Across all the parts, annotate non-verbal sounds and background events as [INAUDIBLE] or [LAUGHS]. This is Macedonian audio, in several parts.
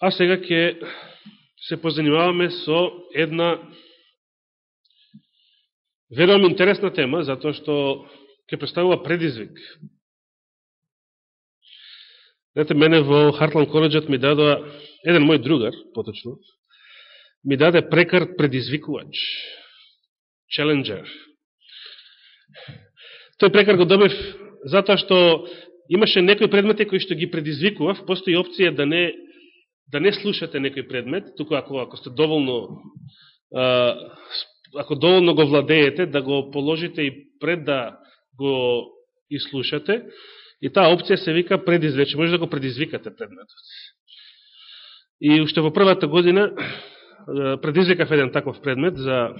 А сега ќе се позанимаваме со една верувам интересна тема, затоа што ќе представува предизвик. Знаете, мене во Хартланд коледжот ми дадоа, еден мој другар, поточно, ми даде прекар предизвикувач, челенджер. Тој прекар го добив затоа што имаше некои предмети кои што ги предизвикував, постои опција да не да не слушате некој предмет, туку ако ако сте доволно ако доволно го владеете, да го положите и пред да го изслушате, и таа опција се вика предизвече, може да го предизвикате предметот. И уште во првата година предизвикав еден таков предмет за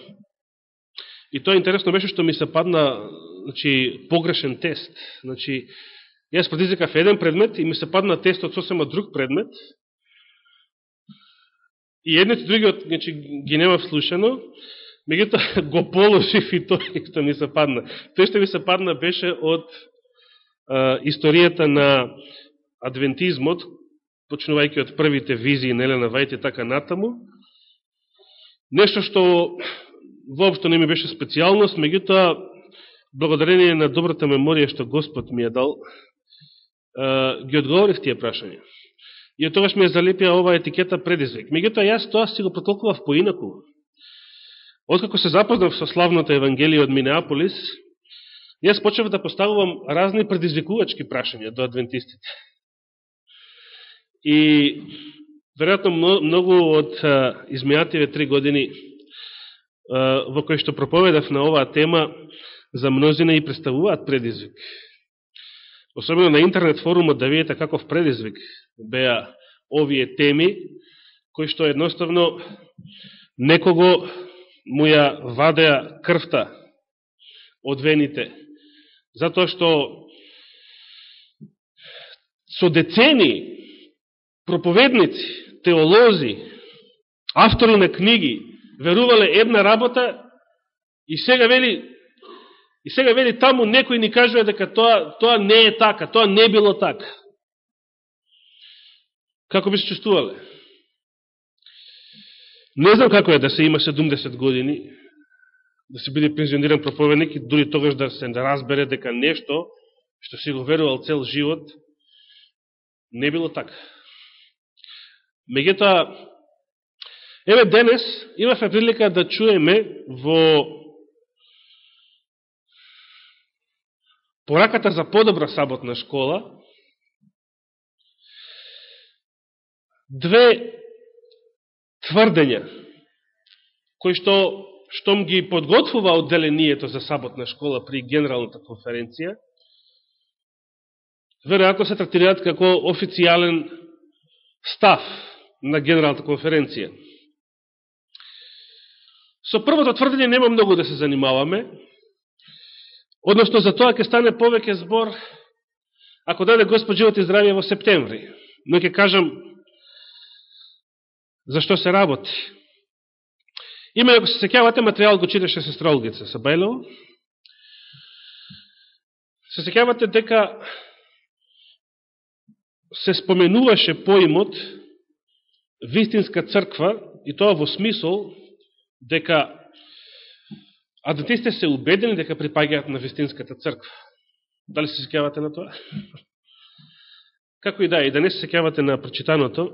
и тоа интересно беше што ми се падна значи, погрешен тест. Значи, јас предизвикав еден предмет и ми се падна тест од сосема друг предмет И едните другиот значи, ги нема вслушано, меѓуто [LAUGHS] го положив и тој [LAUGHS] што ми се падна. Тој што ми се падна беше од а, историјата на адвентизмот, почнувајќи од првите визии на Елена Вајте така натаму. Нешто што воопшто не ми беше специјалност, меѓутоа, благодарение на добрата меморија што Господ ми е дал, ги одговорив тие прашања. И од тогаш ми е залепија оваа етикета предизвик. Меѓутоа, јас тоа си го протолкував поинаку. Откако се запознав со славното Евангелие од Минеаполис, јас почнав да поставувам разни предизвикувачки прашања до адвентистите. И, веројатно, многу од измејативе три години во кои што проповедав на оваа тема, за мнозина и представуваат предизвик. Особено на интернет форумот да видите каков предизвик беа овие теми, кои што едноставно некого му ја вадеа крвта од вените. Затоа што со децени проповедници, теолози, автори на книги верувале една работа и сега вели И сега вели таму некој ни кажува дека тоа, тоа не е така, тоа не било така. Како би се чувствувале? Не знам како е да се има 70 години, да се биде пензиониран проповедник и дури тогаш да се разбере дека нешто што си го верувал цел живот, не било така. Меѓутоа, еве денес имавме прилика да чуеме во пораката за подобра саботна школа, две тврдења, кои што штом ги подготвува одделението за саботна школа при Генералната конференција, веројатно се тратираат како официјален став на Генералната конференција. Со првото тврдење нема многу да се занимаваме, Односно, за тоа ќе стане повеќе збор, ако даде Господ живот и здравје во септември. Но ќе кажам, зашто се работи. Има, ако се секјавате, материјал го читаше сестра Олгица Сабајлево. Се секјавате дека се споменуваше поимот вистинска црква и тоа во смисол дека Адвентистите се убедени дека припаѓаат на вистинската црква. Дали се секјавате на тоа? [LAUGHS] Како и да, и да не се секјавате на прочитаното,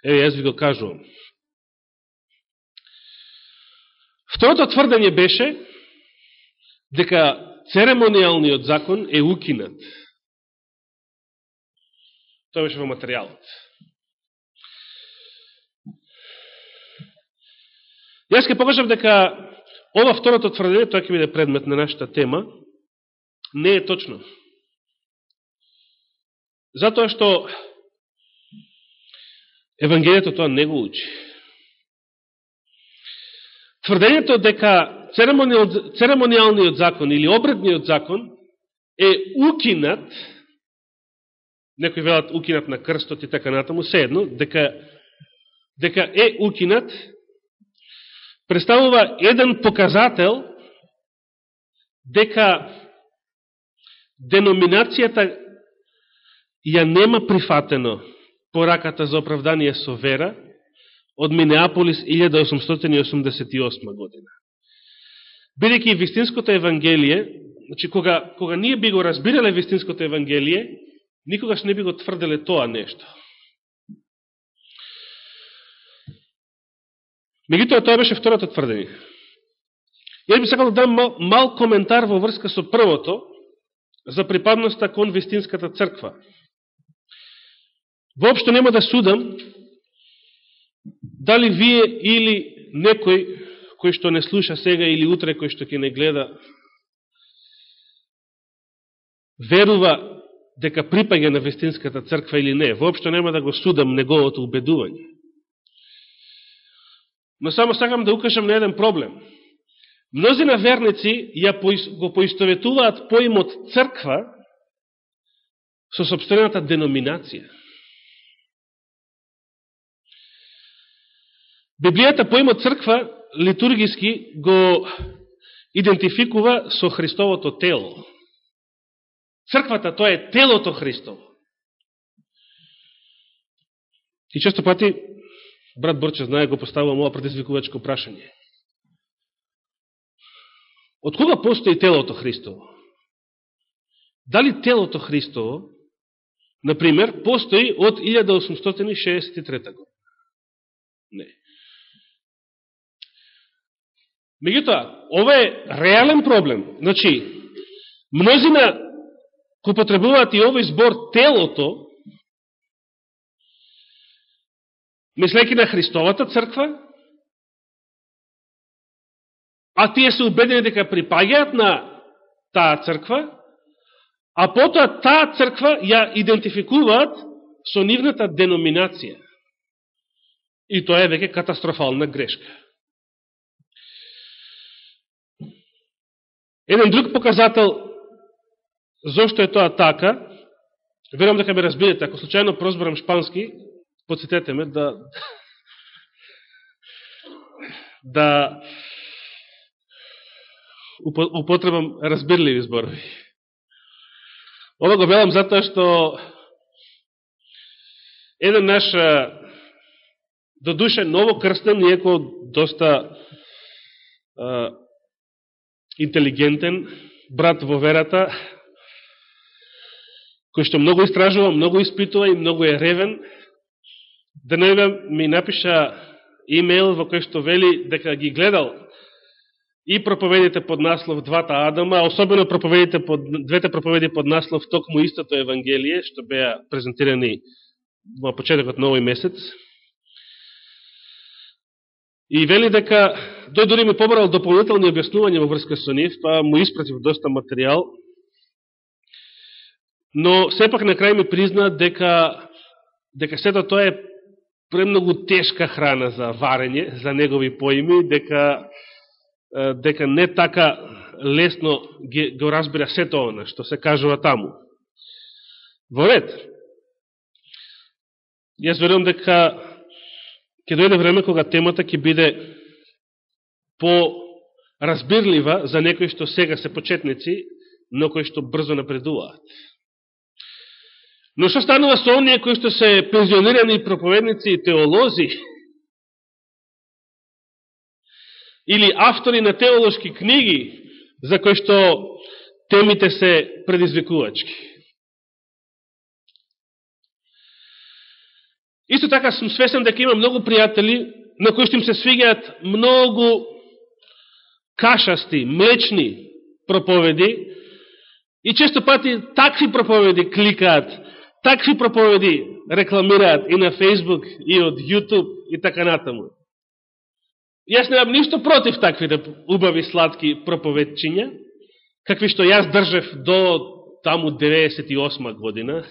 еве јас ви го кажувам. Второто тврдење беше дека церемонијалниот закон е укинат. Тоа беше во материјалот. Јас ке покажам дека Ова второто тврдење, тоа ќе биде предмет на нашата тема, не е точно. Затоа што Евангелието тоа не го учи. Тврдењето дека церемониалниот закон или обредниот закон е укинат, некои велат укинат на крстот и така натаму, се едно, дека, дека е укинат, представува еден показател дека деноминацијата ја нема прифатено пораката за оправдание со вера од Минеаполис 1888 година. Бидеќи вистинското Евангелие, значи кога, кога ние би го разбирале вистинското Евангелие, никогаш не би го тврделе тоа нешто. Мегутоа, тоа беше второто тврдење. Јас би сакал да дам мал, мал коментар во врска со првото, за припадноста кон вестинската црква. Воопшто нема да судам дали вие или некој кој што не слуша сега или утре кој што ќе не гледа верува дека припаѓа на вестинската црква или не. Воопшто нема да го судам неговото убедување. Но само сакам да укажам на еден проблем. Мнозина верници ја го поистоветуваат поимот црква со собствената деноминација. Библијата поимот црква литургиски го идентификува со Христовото тело. Црквата тоа е телото Христово. И често пати, брат Борче знае, го поставувам ова предизвикувачко прашање. Од кога постои телото Христово? Дали телото Христово, например, постои од 1863 година? Не. Меѓутоа, ова е реален проблем. Значи, мнозина кој потребуваат и овој збор телото, Мислејќи на Христовата црква, а тие се убедени дека припаѓаат на таа црква, а потоа таа црква ја идентификуваат со нивната деноминација. И тоа е веќе катастрофална грешка. Еден друг показател Зошто е тоа така? верам дека ме разбирате. Ако случајно прозборам шпански, подсетете ме да да употребам разбирливи зборови. Ова го велам затоа што еден наш до душе ново крстен, иеко доста а, интелигентен брат во верата, кој што многу истражува, многу испитува и многу е ревен, Денега ми напиша имейл во кој што вели дека ги гледал и проповедите под наслов Двата Адама, особено проповедите под, двете проповеди под наслов Токму истото Евангелие, што беа презентирани во почетокот на овој месец. И вели дека, дој дори ми побрал дополнителни објаснувања во врска со нив, па му испратив доста материјал, но сепак на крај ми призна дека, дека сето тоа е премногу тешка храна за варење, за негови поими, дека, дека не така лесно ги, го разбира сето она што се кажува таму. Во ред. Јас верувам дека ќе дојде време кога темата ќе биде по разбирлива за некои што сега се почетници, но кои што брзо напредуваат. Но што станува со оние кои што се пензионирани проповедници и теолози, или автори на теолошки книги, за кои што темите се предизвикувачки. Исто така сум свесен дека има многу пријатели на кои што им се свигаат многу кашасти, млечни проповеди и често пати такви проповеди кликаат Такви проповеди рекламираат и на Facebook, и од YouTube, и така натаму. Јас немам ништо против таквите убави, сладки проповедчиња, какви што јас држев до таму 98 година.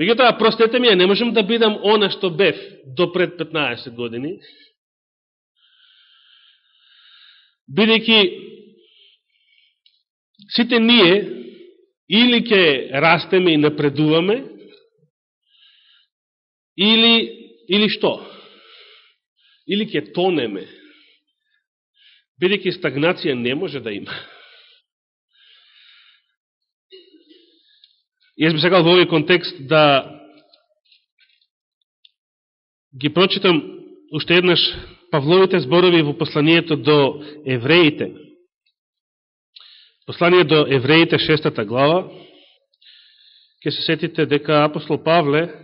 Меѓутоа, простете ми, не можем да бидам она што бев до пред 15 години, бидејќи сите ние или ќе растеме и напредуваме, или, или што? Или ќе тонеме, бидеќи стагнација не може да има. Јас би сакал во овој контекст да ги прочитам уште еднаш Павловите зборови во посланието до евреите. Послание до евреите, шестата глава. Ке се сетите дека апостол Павле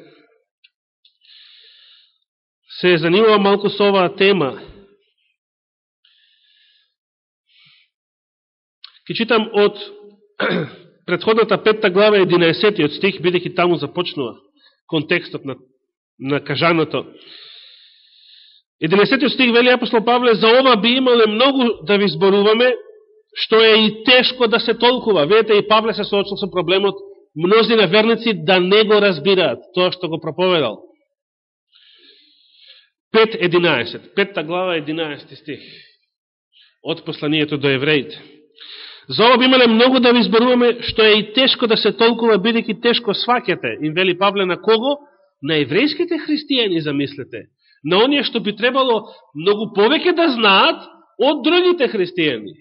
се занимава малку со оваа тема. Ке читам од [CLEARS THROAT] предходната петта глава, 11 стих, бидеќи таму започнува контекстот на, на кажаното. 11 стих вели апостол Павле, за ова би имале многу да ви зборуваме, што е и тешко да се толкува. Видете, и Павле се соочил со проблемот, мнози на верници да не го разбираат, тоа што го проповедал. 5.11, петта глава, 11 стих, од посланието до евреите. За ова би имале многу да ви изборуваме, што е и тешко да се толкува, бидеќи тешко свакете. Им вели Павле на кого? На еврејските христијани, замислете. На оние што би требало многу повеќе да знаат од другите христијани.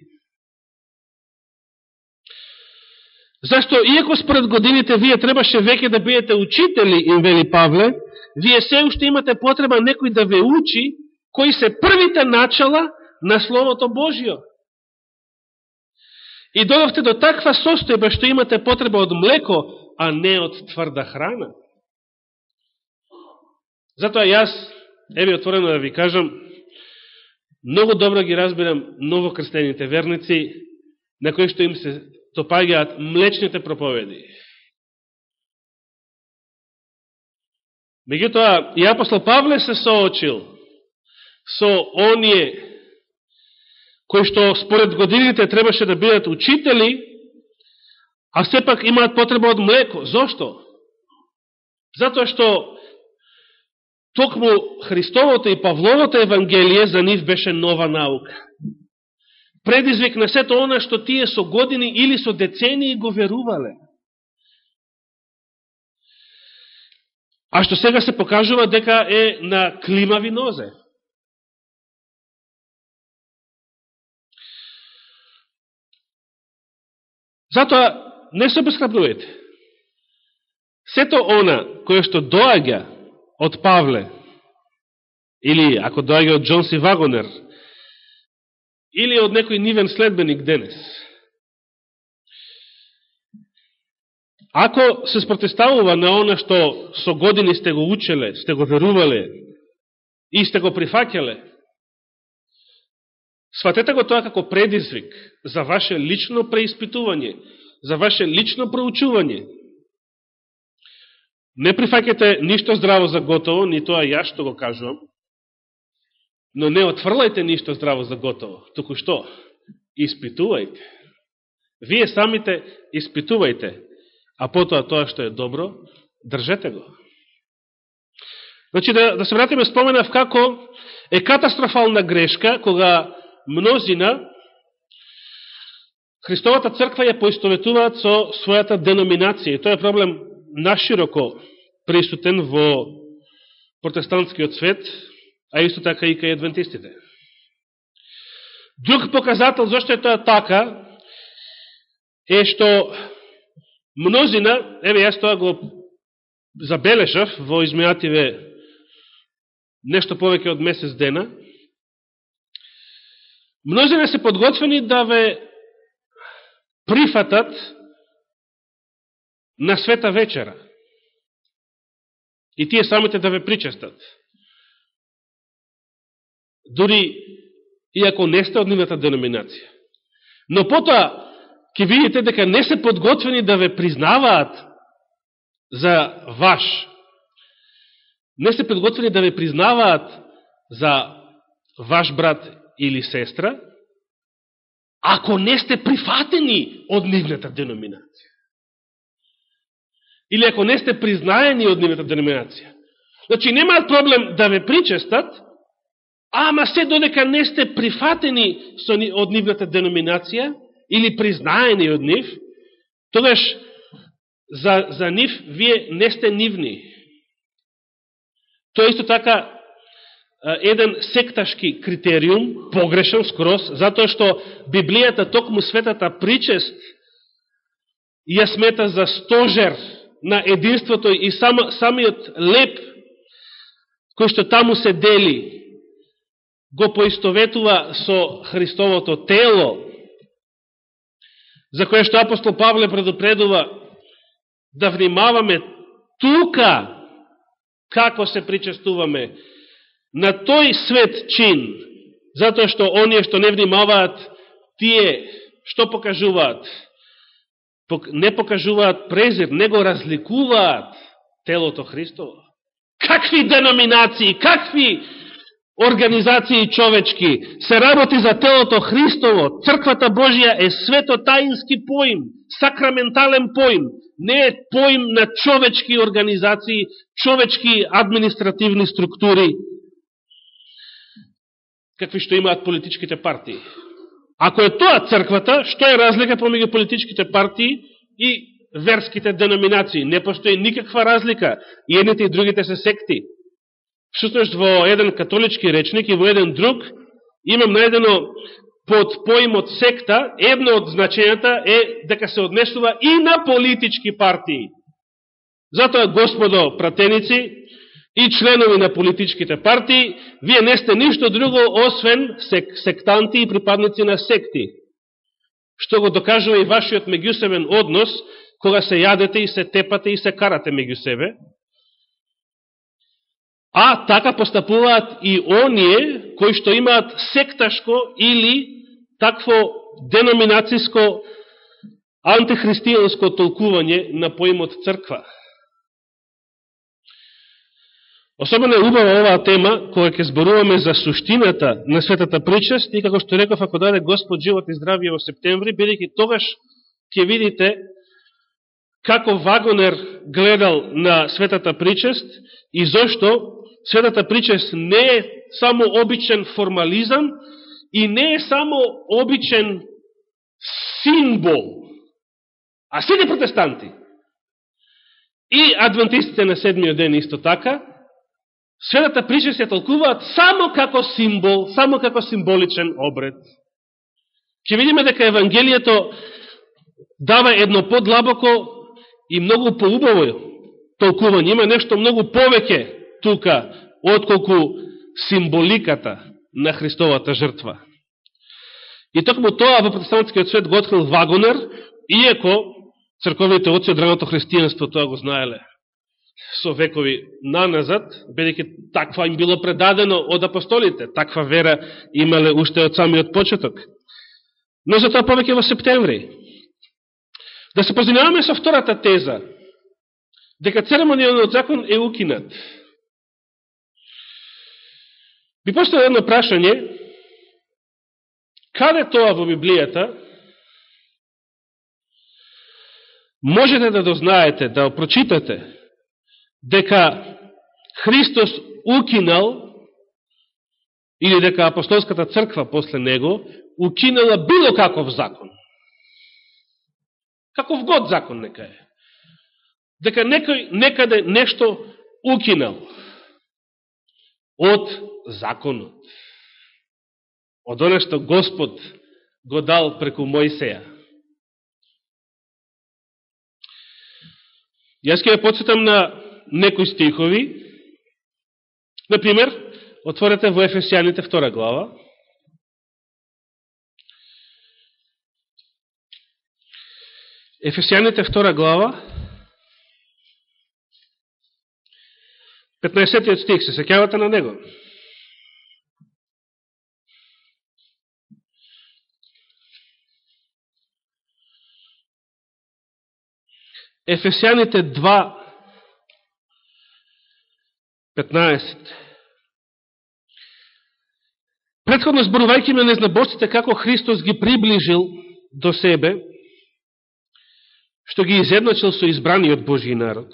Зашто, иако според годините вие требаше веќе да бидете учители, им вели Павле, вие се уште имате потреба некој да ве учи кои се првите начала на Словото Божио. И додовте до таква состојба што имате потреба од млеко, а не од тврда храна. Затоа јас, еве отворено да ви кажам, многу добро ги разбирам новокрстените верници, на кои што им се топаѓаат млечните проповеди. Меѓутоа, и апостол Павле се соочил со оние кои што според годините требаше да бидат учители, а сепак имаат потреба од млеко. Зошто? Затоа што токму Христовото и Павловото Евангелие за нив беше нова наука. Предизвик на сето она што тие со години или со децении го верувале. А што сега се покажува дека е на климави нозе. Затоа, не се обесхрабрувате. Сето она кое што доаѓа од Павле, или ако доаѓа од Джонси Вагонер, или од некој нивен следбеник денес, ако се спротеставува на она што со години сте го учеле, сте го верувале и сте го прифакеле, Сватете го тоа како предизвик за ваше лично преиспитување, за ваше лично проучување. Не прифакете ништо здраво за готово, ни тоа ја што го кажувам, но не отфрлајте ништо здраво за готово. Туку што? Испитувајте. Вие самите испитувајте, а потоа тоа што е добро, држете го. Значи, да, да се вратиме, споменав како е катастрофална грешка, кога мнозина Христовата црква ја поистоветуваат со својата деноминација. И тоа е проблем нашироко присутен во протестантскиот свет, а исто така и кај адвентистите. Друг показател зашто е тоа така е што мнозина, еве јас тоа го забележав во изминативе нешто повеќе од месец дена, Мнозина се подготвени да ве прифатат на света вечера. И тие самите да ве причестат дури иако не сте од нивната деноминација. Но потоа, ќе видите дека не се подготвени да ве признаваат за ваш. Не се подготвени да ве признаваат за ваш брат или сестра, ако не сте прифатени од нивната деноминација. Или ако не сте признаени од нивната деноминација. Значи, немаат проблем да ве причестат, ама се додека не сте прифатени со од нивната деноминација, или признаени од нив, тогаш за, за нив вие не сте нивни. Тоа исто така еден секташки критериум, погрешен скрос, затоа што Библијата, токму светата причест, ја смета за стожер на единството и само самиот леп кој што таму се дели, го поистоветува со Христовото тело, за кое што апостол Павле предупредува да внимаваме тука како се причестуваме на тој свет чин, затоа што оние што не внимаваат, тие што покажуваат? Не покажуваат презир, не го разликуваат телото Христово. Какви деноминации, какви организации човечки се работи за телото Христово. Црквата Божија е светотаински поим, сакраментален поим. Не е поим на човечки организации, човечки административни структури, какви што имаат политичките партии. Ако е тоа црквата, што е разлика помеѓу политичките партии и верските деноминации. Не постои никаква разлика. И едните и другите се секти. Всушност во еден католички речник и во еден друг имам најдено под поимот секта, едно од значењата е дека се однесува и на политички партии. Затоа, господо пратеници и членови на политичките партии, вие не сте ништо друго освен сек сектанти и припадници на секти. Што го докажува и вашиот меѓусебен однос кога се јадете и се тепате и се карате меѓу себе, а така постапуваат и оние кои што имаат секташко или такво деноминацијско антихристијанско толкување на поимот црква. Особено е убава оваа тема, кога ќе зборуваме за суштината на светата причест и како што реков, ако даде Господ живот и здравје во септември, бидејќи тогаш ќе видите како Вагонер гледал на светата причест и зашто светата причест не е само обичен формализам и не е само обичен символ, а сите протестанти и адвентистите на седмиот ден исто така, светата причест ја толкуваат само како символ, само како символичен обред. Ке видиме дека Евангелието дава едно подлабоко и многу поубаво толкување. Има нешто многу повеќе тука, отколку символиката на Христовата жртва. И токму тоа во протестантскиот свет го открил Вагонер, иеко црковните оци од раното христијанство тоа го знаеле со векови наназад, бидејќи таква им било предадено од апостолите, таква вера имале уште од самиот почеток. Но за тоа повеќе во септември. Да се позинаваме со втората теза, дека церемонијалниот закон е укинат. Би постоја едно прашање, каде тоа во Библијата можете да дознаете, да прочитате, дека Христос укинал или дека апостолската црква после него укинала било каков закон. Каков год закон нека е. Дека некој некаде нешто укинал од законот. Од оно што Господ го дал преку Мојсеја. Јас ќе ја подсетам на некои стихови. Например, отворете во Ефесијаните втора глава. Ефесијаните втора глава, 15 стих, се секјавате на него. Ефесијаните 2, 15. Предходно зборувајќи ме незнабожците како Христос ги приближил до себе, што ги изедначил со избраниот Божи народ.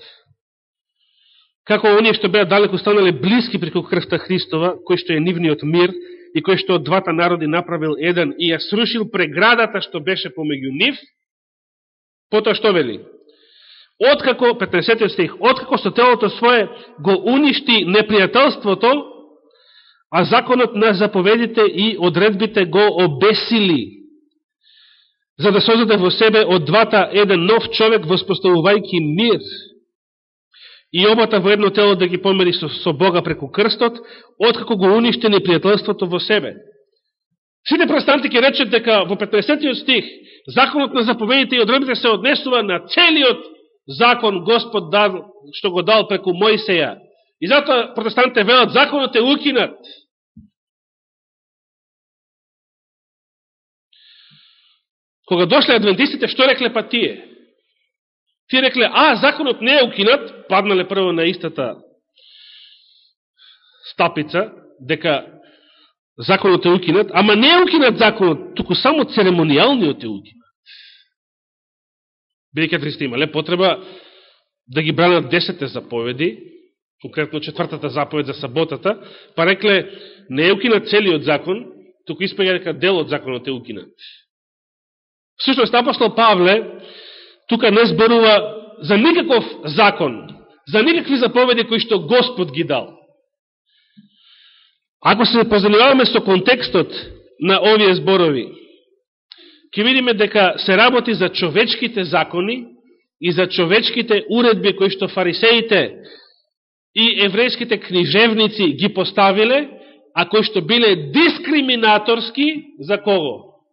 Како оние што беа далеко станале близки преку крвта Христова, кој што е нивниот мир и кој што од двата народи направил еден и ја срушил преградата што беше помеѓу нив, потоа што вели? Откако, 15 стих, откако со телото свое го уништи непријателството, а законот на заповедите и одредбите го обесили за да создаде во себе од двата еден нов човек, воспоставувајќи мир и обата во едно тело да ги помери со, со Бога преку крстот, откако го уништи непријателството во себе. Сите протестанти ќе речат дека во 15 стих законот на заповедите и одредбите се однесува на целиот закон Господ дал, што го дал преку Мојсеја. И затоа протестантите велат законот е укинат. Кога дошле адвентистите, што рекле па тие? Тие рекле, а, законот не е укинат, паднале прво на истата стапица, дека законот е укинат, ама не е укинат законот, туку само церемонијалниот е укинат. Бидеќи атристи имале потреба да ги бранат десете заповеди, конкретно четвртата заповед за саботата, па рекле, не е укинат целиот закон, туку испега дека дел од законот е укинат. Всушност, апостол Павле, тука не зборува за никаков закон, за никакви заповеди кои што Господ ги дал. Ако се позанимаваме со контекстот на овие зборови, ќе видиме дека се работи за човечките закони и за човечките уредби кои што фарисеите и еврејските книжевници ги поставиле, а кои што биле дискриминаторски за кого?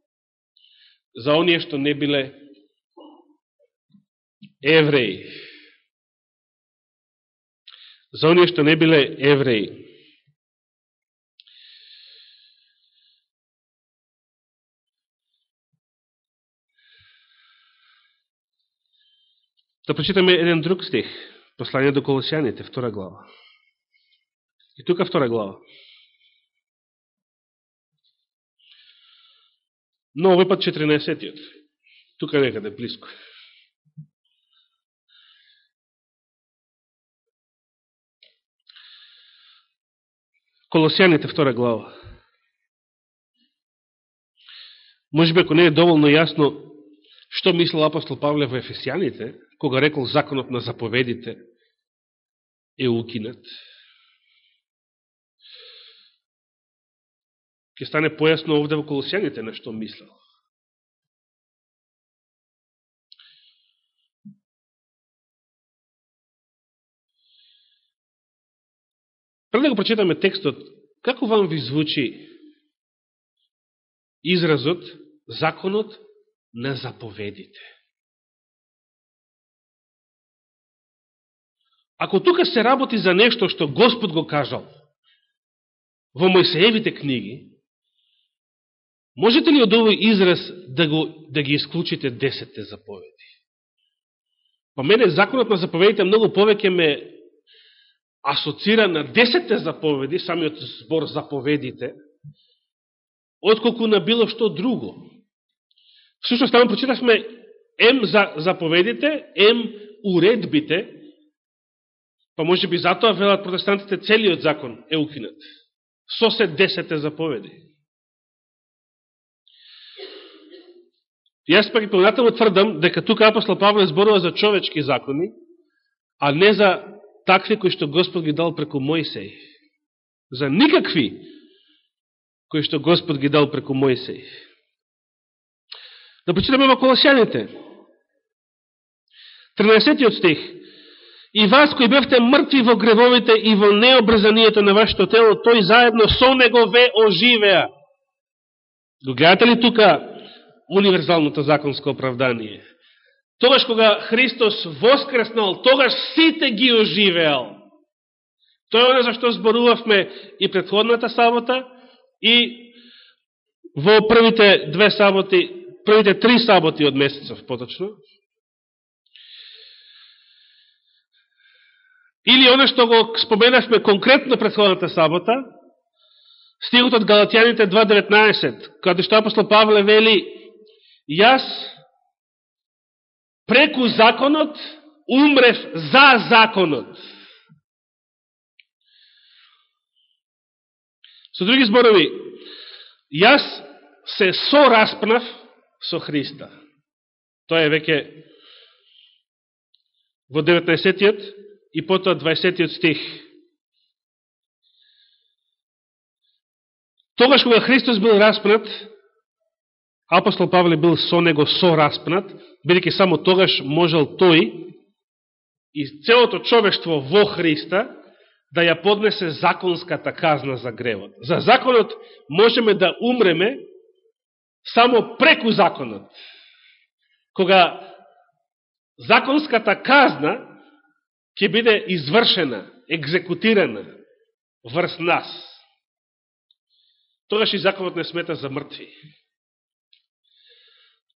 За оние што не биле евреи. За оние што не биле евреи. Да прочитаме еден друг стих, послание до Колосијаните, втора глава. И тука втора глава. Но овој пат 14-тиот. Тука некаде близко. Колосијаните, втора глава. Може би, ако не е доволно јасно што мислил апостол Павле во Ефесијаните, кога рекол законот на заповедите е укинат, ке стане појасно овде во Колосијаните на што мислел. Пред да го прочитаме текстот, како вам ви звучи изразот законот на заповедите? Ако тука се работи за нешто што Господ го кажал во Мојсеевите книги, можете ли од овој израз да, го, да ги исклучите десетте заповеди? Па мене законот на заповедите многу повеќе ме асоцира на десетте заповеди, самиот збор заповедите, отколку на било што друго. Всушност, таму прочитавме ем за заповедите, ем уредбите, па може би затоа велат протестантите целиот закон е укинат. Со се десете заповеди. Јас пак и понатаму тврдам дека тука апостол Павле зборува за човечки закони, а не за такви кои што Господ ги дал преку Мојсеј. За никакви кои што Господ ги дал преку Мојсеј. Да почитаме во Колосјаните. 13 стих. И вас кои бевте мртви во гревовите и во необрзанието на вашето тело, тој заедно со него ве оживеа. Го гледате ли тука универзалното законско оправдание? Тогаш кога Христос воскреснал, тогаш сите ги оживеал. Тоа е оно за што зборувавме и предходната сабота, и во првите две саботи, првите три саботи од месецов, поточно. Или оно што го споменавме конкретно предходната сабота, стигот од Галатјаните 2.19, каде што апостол Павле вели, јас преку законот, умрев за законот. Со други зборови, јас се сораспнав со Христа. Тоа е веќе во 19-тиот и потоа 20 стих. Тогаш кога Христос бил распнат, апостол Павле бил со него со распнат, бидеќи само тогаш можел тој и целото човештво во Христа да ја поднесе законската казна за гревот. За законот можеме да умреме само преку законот. Кога законската казна ќе биде извршена, екзекутирана врз нас, тогаш и законот не смета за мртви.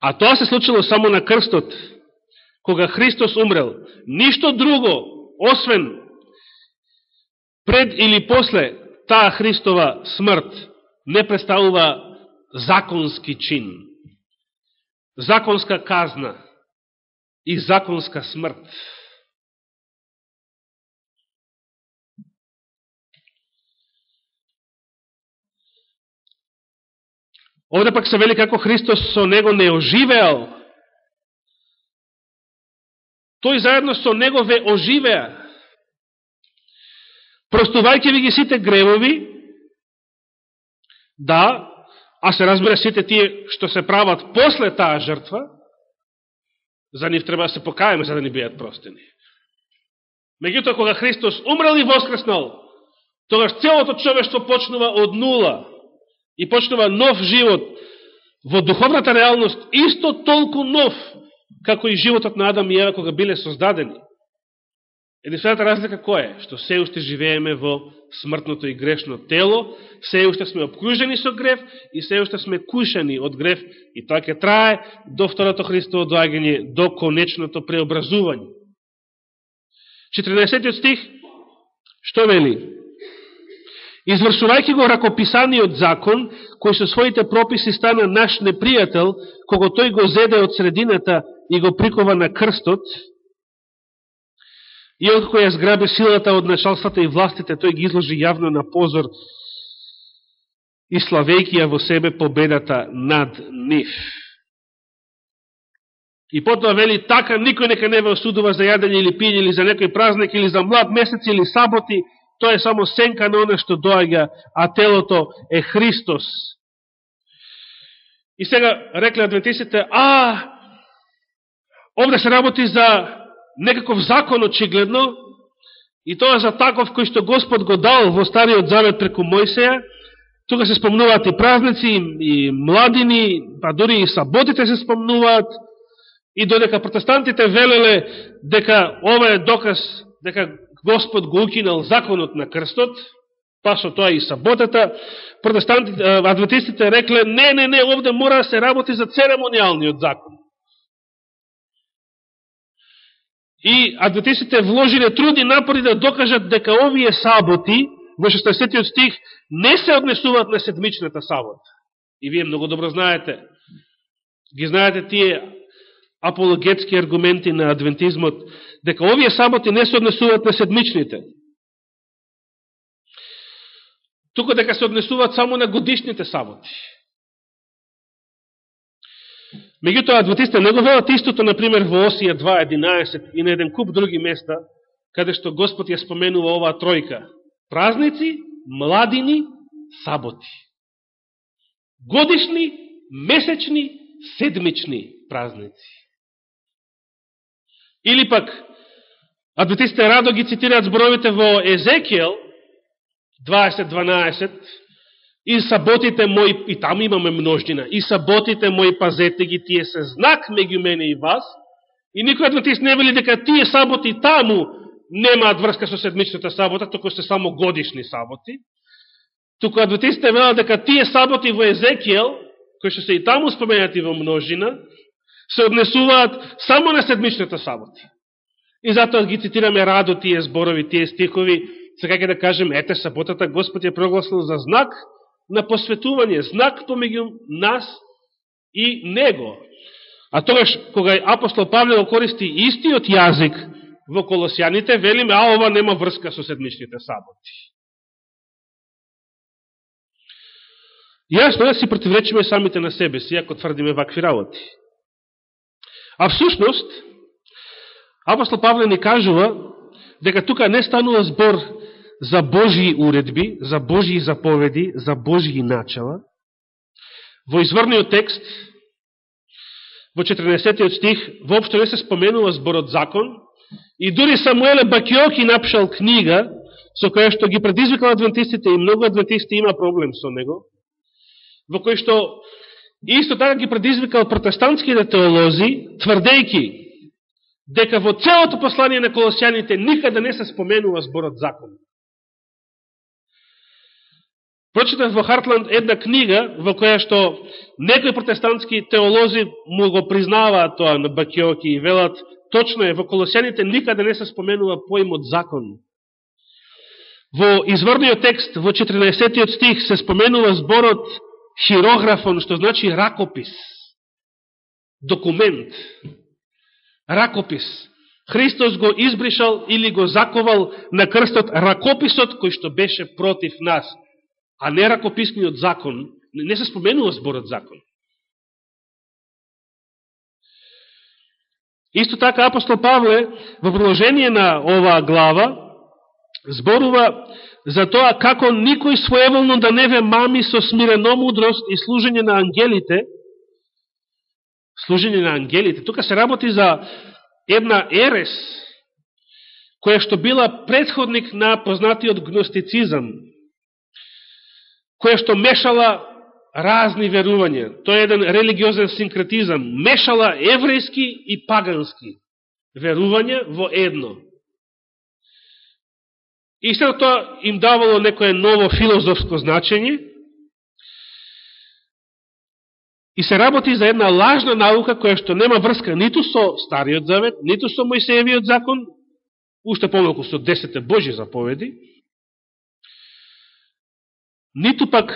А тоа се случило само на крстот, кога Христос умрел. Ништо друго, освен пред или после таа Христова смрт, не представува законски чин, законска казна и законска смрт. Овде пак се вели како Христос со него не оживеал. Тој заедно со него ве оживеа. Простувајќи ви ги сите гревови, да, а се разбира сите тие што се прават после таа жртва, за нив треба да се покаеме за да ни бидат простени. Меѓутоа, кога Христос умрел и воскреснал, тогаш целото човештво почнува од нула и почнува нов живот во духовната реалност, исто толку нов, како и животот на Адам и Ева кога биле создадени. Единствената разлика која е? Што се уште живееме во смртното и грешно тело, се уште сме обкружени со грев и се уште сме кушани од грев и тоа ќе трае до второто Христово доагање, до конечното преобразување. 14 стих, што вели? Извршувајќи го ракописаниот закон, кој со своите прописи стана наш непријател, кога тој го зеде од средината и го прикова на крстот, и од ја зграби силата од началствата и властите, тој ги изложи јавно на позор и славејќи ја во себе победата над нив. И потоа вели, така никој нека не ве осудува за јадење или пијење, или за некој празник, или за млад месец, или саботи, тоа е само сенка на оно што доаѓа, а телото е Христос. И сега рекле адвентистите, а, овде се работи за некаков закон очигледно, и тоа за таков кој што Господ го дал во Стариот Завет преку Мојсеја, тука се спомнуваат и празници, и младини, па дури и саботите се спомнуваат, и додека протестантите велеле дека ова е доказ дека Господ го укинал законот на крстот, па со тоа и саботата, протестантите, адвентистите рекле, не, не, не, овде мора да се работи за церемонијалниот закон. И адвентистите вложиле труди напори да докажат дека овие саботи, во 16 стих, не се однесуваат на седмичната сабота. И вие многу добро знаете, ги знаете тие апологетски аргументи на адвентизмот, дека овие саботи не се однесуваат на седмичните. Тука дека се однесуваат само на годишните саботи. Меѓутоа, адвентистите не го велат истото, например, во Осија 2.11 и на еден куп други места, каде што Господ ја споменува оваа тројка. Празници, младини, саботи. Годишни, месечни, седмични празници. Или пак, адвентистите радо ги цитираат зборовите во Езекијел 20.12 и саботите мои, и таму имаме множдина, и саботите мои пазете ги, тие се знак меѓу мене и вас, и никој адвентист не вели дека тие саботи таму немаат врска со седмичната сабота, току се само годишни саботи. Туку адвентистите велат дека тие саботи во Езекијел, кои што се и таму споменати во множина, се однесуваат само на седмичната сабота. И затоа ги цитираме радо тие зборови, тие стихови, сега ќе да кажем, ете, саботата Господ ја прогласил за знак на посветување, знак помеѓу нас и Него. А тогаш, кога апостол Павле го користи истиот јазик во Колосјаните, велиме, а ова нема врска со седмичните саботи. Јасно да си противречиме самите на себе си, ако тврдиме вакви работи. А всушност, апостол Павле ни кажува дека тука не станува збор за Божии уредби, за Божии заповеди, за Божии начала. Во изворниот текст, во 14 стих, воопшто не се споменува зборот закон, И дури Самуеле Бакиоки напишал книга, со која што ги предизвикал адвентистите, и многу адвентисти има проблем со него, во кој што исто така ги предизвикал протестантските теолози, тврдејки дека во целото послание на колосјаните никаде не се споменува зборот закон. Прочитав во Хартланд една книга во која што некои протестантски теолози му го признаваат тоа на Бакиоки и велат точно е, во Колосјаните никаде не се споменува поимот закон. Во изворниот текст, во 14 стих, се споменува зборот хирографон, што значи ракопис, документ, ракопис. Христос го избришал или го заковал на крстот ракописот кој што беше против нас, а не ракописниот закон. Не се споменува зборот закон. Исто така апостол Павле во продолжение на оваа глава зборува за тоа како никој своеволно да не ве мами со смирено мудрост и служење на ангелите, служење на ангелите, тука се работи за една ерес, која што била предходник на познатиот гностицизам, која што мешала разни верувања. Тој е еден религиозен синкретизам. Мешала еврејски и пагански верувања во едно. И след тоа им давало некое ново филозофско значење и се работи за една лажна наука која што нема врска ниту со Стариот Завет, ниту со Моисеевиот закон, уште помалку со десете Божи заповеди, ниту пак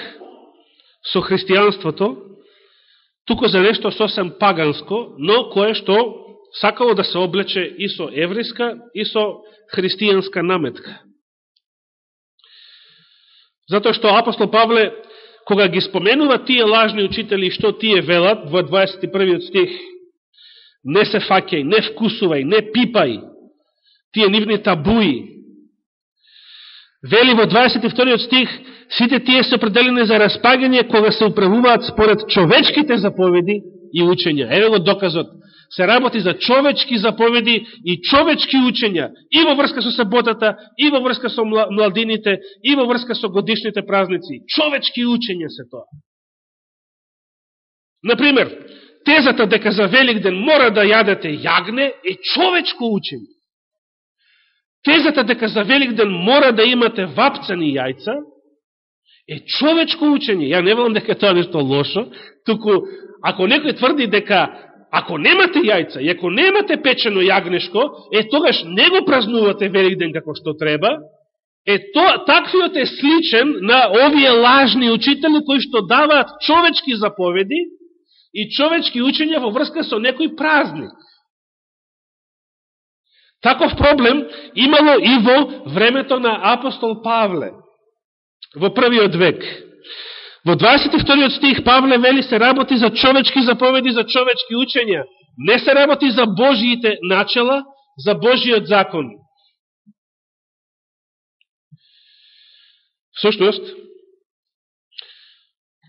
со христијанството, туку за нешто сосем паганско, но кое што сакало да се облече и со евриска, и со христијанска наметка. Затоа што апостол Павле, кога ги споменува тие лажни учители, што тие велат во 21 стих, не се факеј, не вкусувај, не пипај, тие нивни табуи, Вели во 22 стих, сите тие се определени за распагање кога се управуваат според човечките заповеди и учења. Еве го доказот. Се работи за човечки заповеди и човечки учења и во врска со саботата, и во врска со младините, и во врска со годишните празници. Човечки учења се тоа. Например, тезата дека за Великден мора да јадете јагне е човечко учење. Тезата дека за Великден мора да имате вапцани јајца е човечко учење. Ја не велам дека тоа нешто лошо, туку ако некој тврди дека ако немате јајца и ако немате печено јагнешко, е тогаш не го празнувате Великден како што треба, е то, таквиот е сличен на овие лажни учители кои што даваат човечки заповеди и човечки учења во врска со некој празник. Таков проблем имало и во времето на апостол Павле, во првиот век. Во 22 стих Павле вели се работи за човечки заповеди, за човечки учења. Не се работи за Божиите начала, за Божиот закон. Всушност,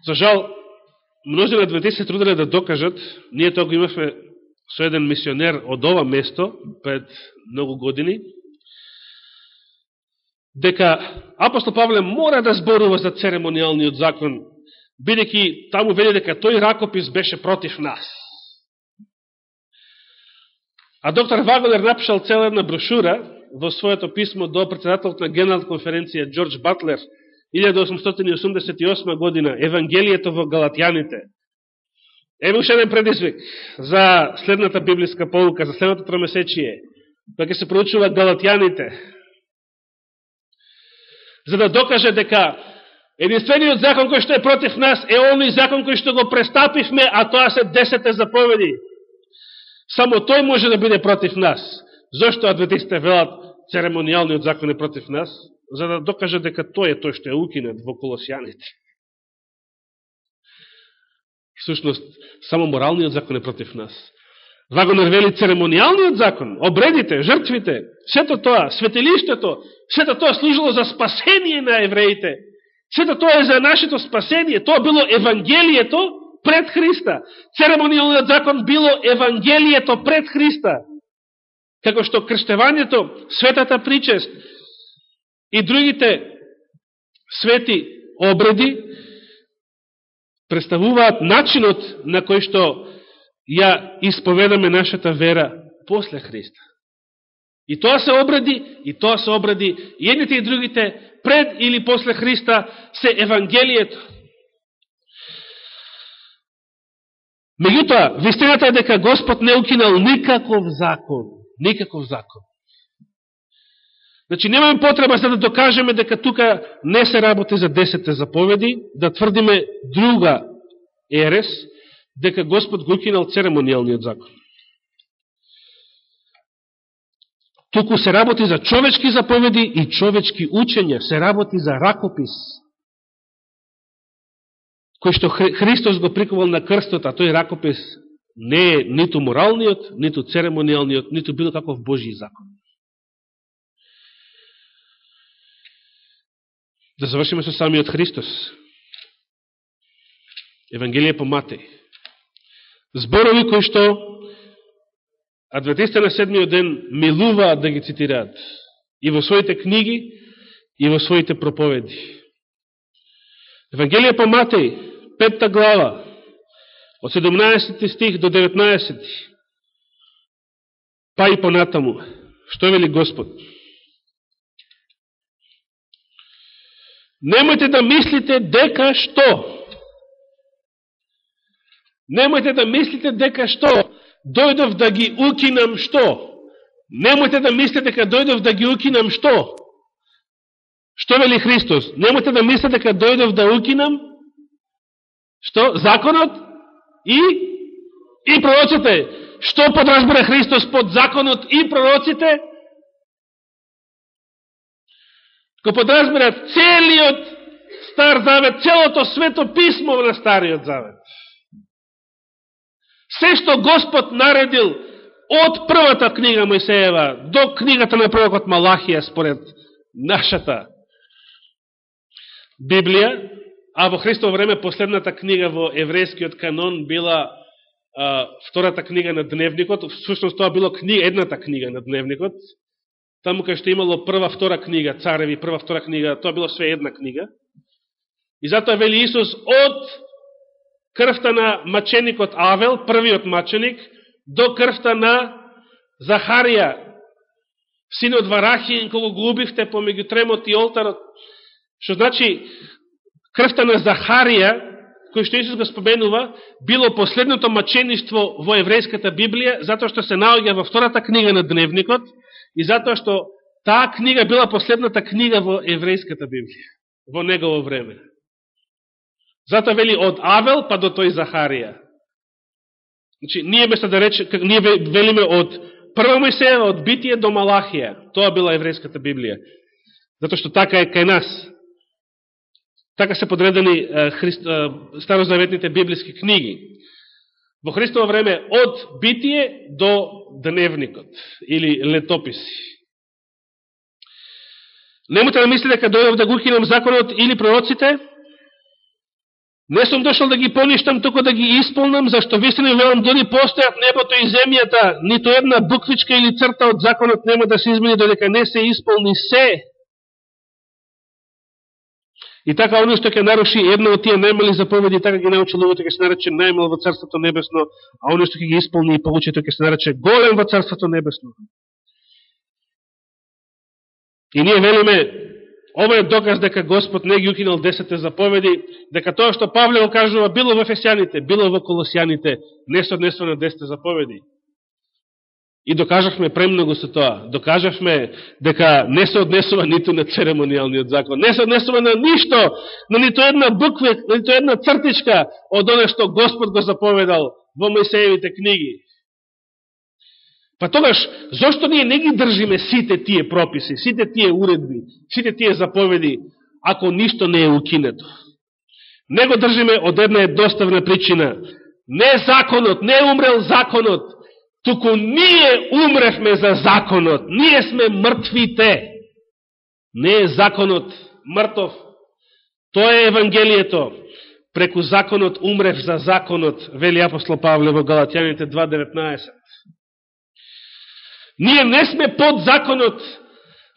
за жал, множи на 20 се трудиле да докажат, ние тоа го имавме со еден мисионер од ова место, пред многу години, дека апостол Павле мора да зборува за церемонијалниот закон, бидеќи таму вели дека тој ракопис беше против нас. А доктор Вагонер напишал цела една брошура во своето писмо до председателот на Генерална конференција Джордж Батлер 1888 година Евангелието во Галатјаните. Еве уште еден предизвик за следната библиска полука, за следното тромесечие. кога ќе се проучува Галатјаните. За да докаже дека единствениот закон кој што е против нас е оној закон кој што го престапивме, а тоа се десете заповеди. Само тој може да биде против нас. Зошто адвентистите велат церемонијалниот закон е против нас? За да докаже дека тој е тој што е укинет во колосијаните. Всушност, само моралниот закон е против нас. Вагонер вели церемонијалниот закон, обредите, жртвите, сето тоа, светилиштето, сето тоа служило за спасение на евреите. Сето тоа е за нашето спасение. Тоа било Евангелието пред Христа. Церемонијалниот закон било Евангелието пред Христа. Како што крштевањето, светата причест и другите свети обреди представуваат начинот на кој што ја исповедаме нашата вера после Христа. И тоа се обреди, и тоа се обреди, и едните и другите, пред или после Христа, се Евангелието. Меѓутоа, вистината е дека Господ не укинал никаков закон. Никаков закон. Значи, немаме потреба за да докажеме дека тука не се работи за десете заповеди, да тврдиме друга ерес, дека Господ го укинал церемонијалниот закон. Туку се работи за човечки заповеди и човечки учења, се работи за ракопис, кој што Христос го прикувал на крстот, а тој ракопис не е ниту моралниот, ниту церемонијалниот, ниту било каков Божи закон. Да завршиме со самиот Христос. Евангелие по Матеј. Зборови кои што адвентисте на седмиот ден милуваат да ги цитираат и во своите книги, и во своите проповеди. Евангелие по Матеј, петта глава, од 17 стих до 19, па и понатаму. Што вели Господ? Немојте да мислите дека што? Немојте да мислите дека што? Дојдов да ги укинам што? Немојте да мислите дека дојдов да ги укинам што? Што вели Христос? Немојте да мислите дека дојдов да укинам што? Законот и и пророците. Што подразбира Христос под законот и пророците? го подразбира целиот Стар Завет, целото свето писмо на Стариот Завет. Се што Господ наредил од првата книга Мојсеева до книгата на пророкот Малахија според нашата Библија, а во Христово време последната книга во еврејскиот канон била а, втората книга на Дневникот, всушност тоа било книга, едната книга на Дневникот, таму кај што имало прва, втора книга, цареви, прва, втора книга, тоа било све една книга. И затоа вели Исус од крвта на маченикот Авел, првиот маченик, до крвта на Захарија, синот Варахијен, кога го убивте помеѓу тремот и олтарот. Што значи, крвта на Захарија, кој што Исус го споменува, било последното мачеништво во еврејската Библија, затоа што се наоѓа во втората книга на Дневникот, и затоа што таа книга била последната книга во еврејската Библија, во негово време. Затоа вели од Авел па до тој Захарија. Значи, ние беше да рече, ние велиме од Прво Мојсеева, од Битие до Малахија. Тоа била еврејската Библија. Затоа што така е кај нас. Така се подредени христ, старозаветните библиски книги во Христово време од битие до дневникот или летописи. Немојте да мислите дека дојдов да го кинам законот или пророците. Не сум дошол да ги поништам, туку да ги исполнам, зашто вистина велам дори постојат небото и земјата, нито една буквичка или црта од законот нема да се измени додека не се исполни се И така, оно што ќе наруши една од тие најмали заповеди, така ги научи луѓето, ќе се нарече најмал во Царството Небесно, а оно што ќе ги исполни и получето, ќе се нарече голем во Царството Небесно. И ние велиме, ова е доказ дека Господ не ги укинал десете заповеди, дека тоа што Павле го кажува било во Ефесијаните, било во Колосијаните, не се однесува на десете заповеди. И докажавме премногу со тоа. Докажавме дека не се однесува ниту на церемонијалниот закон. Не се однесува на ништо, на ниту една буква, на ниту една цртичка од оне што Господ го заповедал во Моисеевите книги. Па тогаш, зошто ние не ги држиме сите тие прописи, сите тие уредби, сите тие заповеди, ако ништо не е укинето? Не го држиме од една едноставна причина. Не законот, не умрел законот, туку ние умревме за законот, ние сме мртвите. Не е законот мртов, тоа е Евангелието. Преку законот умрев за законот, вели апостол Павле во Галатјаните 2.19. Ние не сме под законот,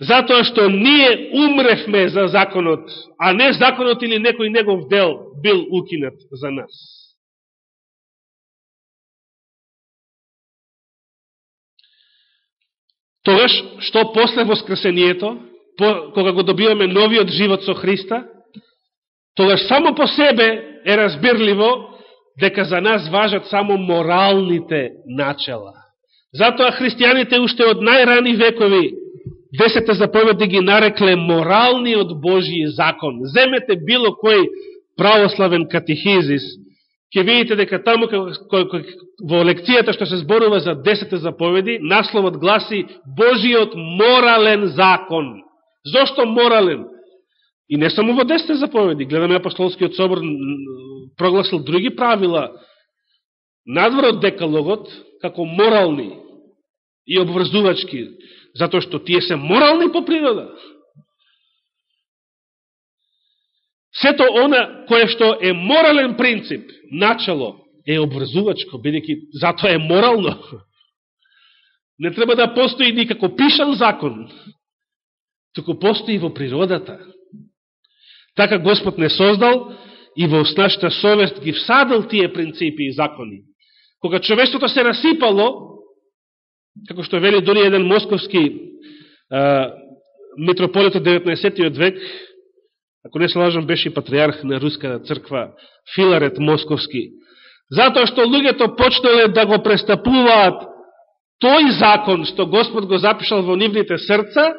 затоа што ние умревме за законот, а не законот или некој негов дел бил укинат за нас. Тогаш, што после воскресението, по, кога го добиваме новиот живот со Христа, тогаш само по себе е разбирливо дека за нас важат само моралните начела. Затоа христијаните уште од најрани векови десете заповеди ги нарекле моралниот Божи закон. Земете било кој православен катехизис, ќе видите дека таму во лекцијата што се зборува за десете заповеди, насловот гласи Божиот морален закон. Зошто морален? И не само во десете заповеди, гледаме апостолскиот собор прогласил други правила надвор од декалогот, како морални и обврзувачки, затоа што тие се морални по природа. Сето она кое што е морален принцип, начало, е обврзувачко, бидеќи затоа е морално. Не треба да постои никако пишан закон, туку постои во природата. Така Господ не создал и во нашата совест ги всадал тие принципи и закони. Кога човештвото се расипало, како што вели дори еден московски а, митрополит од 19. век, ако не се лажам, беше и патриарх на руската црква, Филарет Московски, затоа што луѓето почнале да го престапуваат тој закон што Господ го запишал во нивните срца,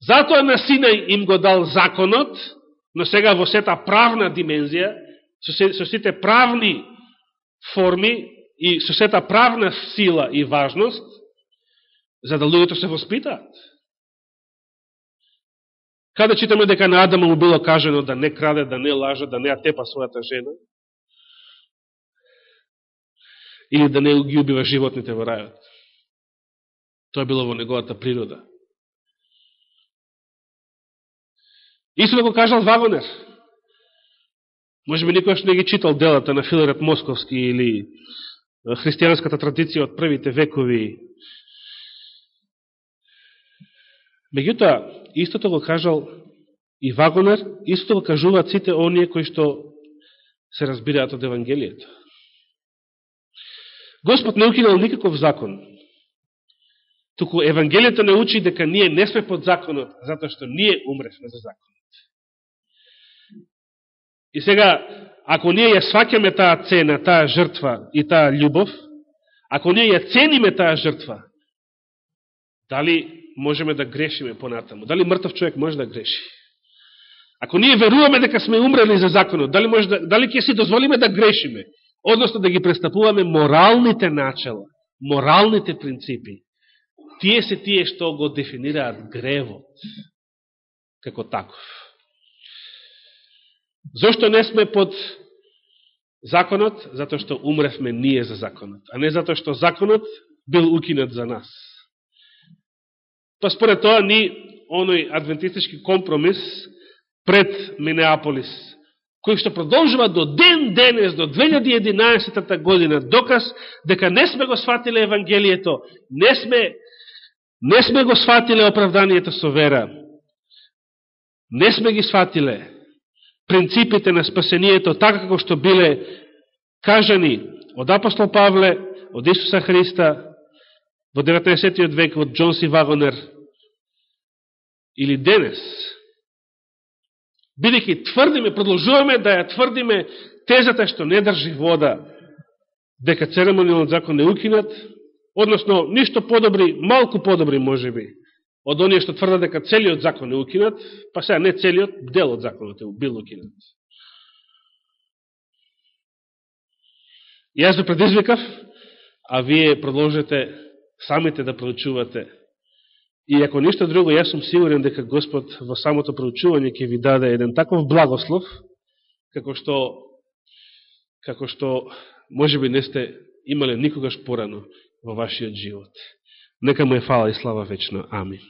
затоа на Синај им го дал законот, но сега во сета правна димензија, со сите правни форми и со сета правна сила и важност, за да луѓето се воспитаат. Каде читаме дека на Адама му било кажено да не краде, да не лаже, да не атепа својата жена, или да не ги убива животните во рајот. Тоа било во неговата природа. Исто го кажал Вагонер. Може би никојаш не ги читал делата на Филарет Московски или христијанската традиција од првите векови. Меѓутоа, истото го кажал и Вагонер, истото го кажуваат сите оние кои што се разбираат од Евангелието. Господ не укинал никаков закон. Туку Евангелието не учи дека ние не сме под законот, затоа што ние умревме за закон. И сега, ако ние ја сваќаме таа цена, таа жртва и таа љубов, ако ние ја цениме таа жртва, дали можеме да грешиме понатаму? Дали мртов човек може да греши? Ако ние веруваме дека сме умрели за законот, дали, може да, дали ќе си дозволиме да грешиме? Односно да ги престапуваме моралните начала, моралните принципи. Тие се тие што го дефинираат гревот како таков. Зошто не сме под законот? Затоа што умревме ние за законот, а не затоа што законот бил укинат за нас. Па според тоа ни, оној адвентистички компромис пред Минеаполис, кој што продолжува до ден денес, до 2011 година, доказ дека не сме го сватиле Евангелието, не сме, не сме го сватиле оправданието со вера, не сме ги сватиле принципите на спасението, така како што биле кажани од апостол Павле, од Исуса Христа, во 19. век од Джонси Вагонер, или денес, бидеќи тврдиме, продолжуваме да ја тврдиме тезата што не држи вода, дека церемонијалниот закон не укинат, односно, ништо подобри, малку подобри може би, од оние што тврдат дека целиот закон е укинат, па сега не целиот, дел од законот е бил укинат. Јас ја предизвикав, а вие продолжете самите да проучувате. И ако ништо друго, јас сум сигурен дека Господ во самото проучување ќе ви даде еден таков благослов, како што, како што може би не сте имале никогаш порано во вашиот живот. Нека му е фала и слава вечно. Амин.